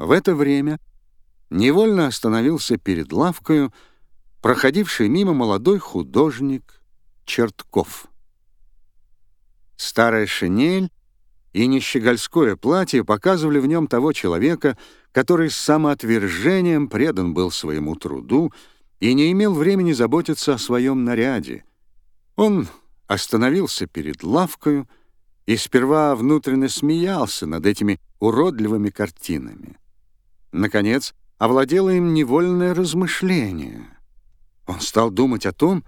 В это время невольно остановился перед лавкою проходивший мимо молодой художник Чертков. Старая шинель и нищегольское платье показывали в нем того человека, который с самоотвержением предан был своему труду и не имел времени заботиться о своем наряде. Он остановился перед лавкою и сперва внутренне смеялся над этими уродливыми картинами. Наконец, овладело им невольное размышление. Он стал думать о том,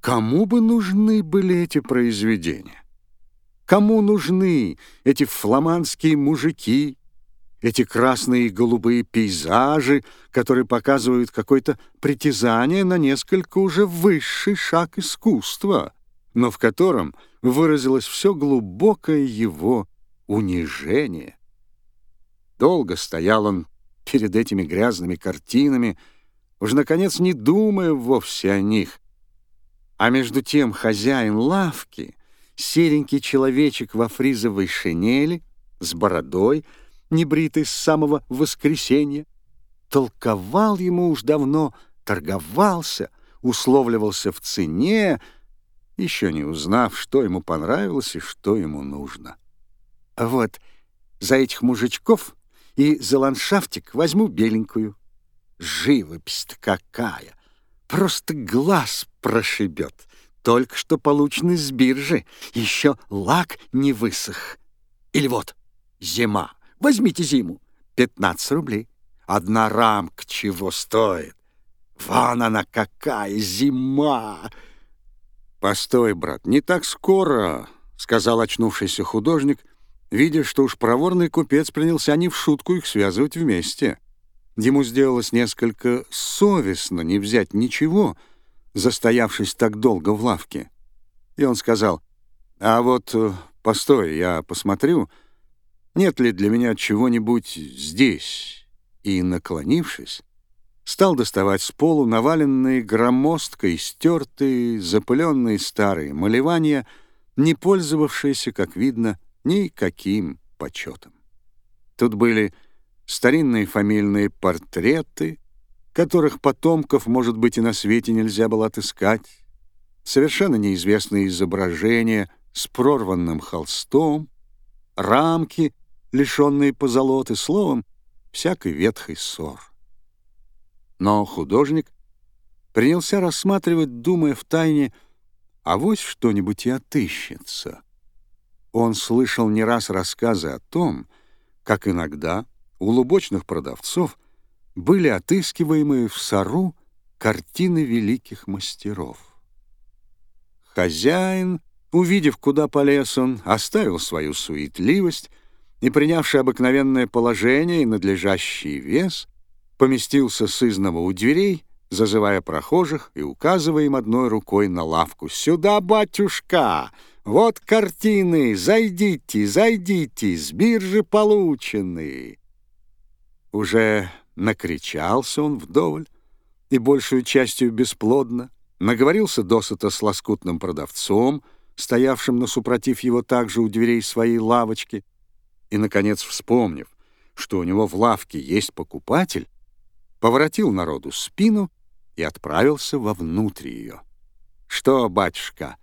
кому бы нужны были эти произведения. Кому нужны эти фламандские мужики, эти красные и голубые пейзажи, которые показывают какое-то притязание на несколько уже высший шаг искусства, но в котором выразилось все глубокое его унижение. Долго стоял он перед этими грязными картинами, уж, наконец, не думая вовсе о них. А между тем хозяин лавки, серенький человечек во фризовой шинели, с бородой, небритый с самого воскресенья, толковал ему уж давно, торговался, условливался в цене, еще не узнав, что ему понравилось и что ему нужно. Вот за этих мужичков и за ландшафтик возьму беленькую. Живопись-то какая! Просто глаз прошибет. Только что полученный с биржи. Еще лак не высох. Или вот зима. Возьмите зиму. 15 рублей. Одна рамка чего стоит? Вон она какая зима! Постой, брат, не так скоро, сказал очнувшийся художник, видя, что уж проворный купец принялся не в шутку их связывать вместе. Ему сделалось несколько совестно не взять ничего, застоявшись так долго в лавке. И он сказал, «А вот, э, постой, я посмотрю, нет ли для меня чего-нибудь здесь?» И, наклонившись, стал доставать с полу наваленные громоздкой, стертые, запыленные старые малевания, не пользовавшиеся, как видно, никаким почетом. Тут были старинные фамильные портреты, которых потомков, может быть, и на свете нельзя было отыскать, совершенно неизвестные изображения с прорванным холстом, рамки, лишенные позолоты, словом, всякой ветхой ссор. Но художник принялся рассматривать, думая втайне, авось что-нибудь и отыщется. Он слышал не раз рассказы о том, как иногда у лубочных продавцов были отыскиваемые в Сару картины великих мастеров. Хозяин, увидев, куда полез он, оставил свою суетливость и, принявший обыкновенное положение и надлежащий вес, поместился сызново у дверей, зазывая прохожих и указывая им одной рукой на лавку. «Сюда, батюшка! Вот картины! Зайдите, зайдите! С биржи полученные!» Уже накричался он вдоволь и большую частью бесплодно, наговорился досыта с лоскутным продавцом, стоявшим на супротив его также у дверей своей лавочки, и, наконец, вспомнив, что у него в лавке есть покупатель, поворотил народу спину и отправился вовнутрь ее. «Что, батюшка,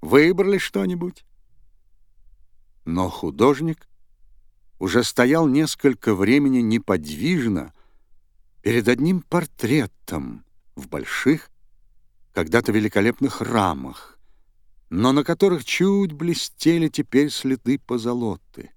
выбрали что-нибудь?» Но художник уже стоял несколько времени неподвижно перед одним портретом в больших, когда-то великолепных рамах, но на которых чуть блестели теперь следы позолоты.